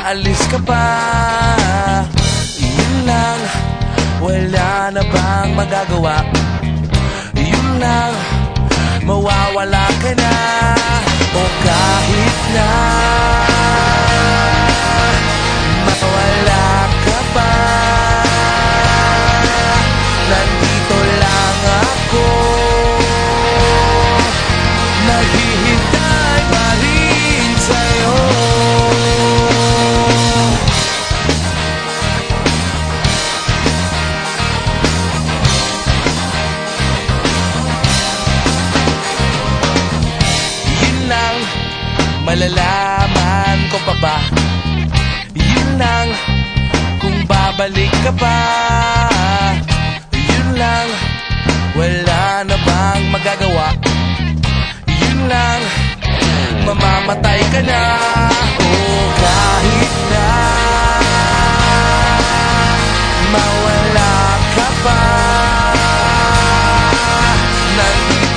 aalis ka pa. Yun lang, wala na bang magagawa? Yun lang, mawawala ka na. O kahit na malalaman ko pa ba? Yun lang, kung babalik ka pa. Yun lang, wala na bang magagawa? Yun lang, mamamatay ka na. O kahit na Mawala ka pa Nandito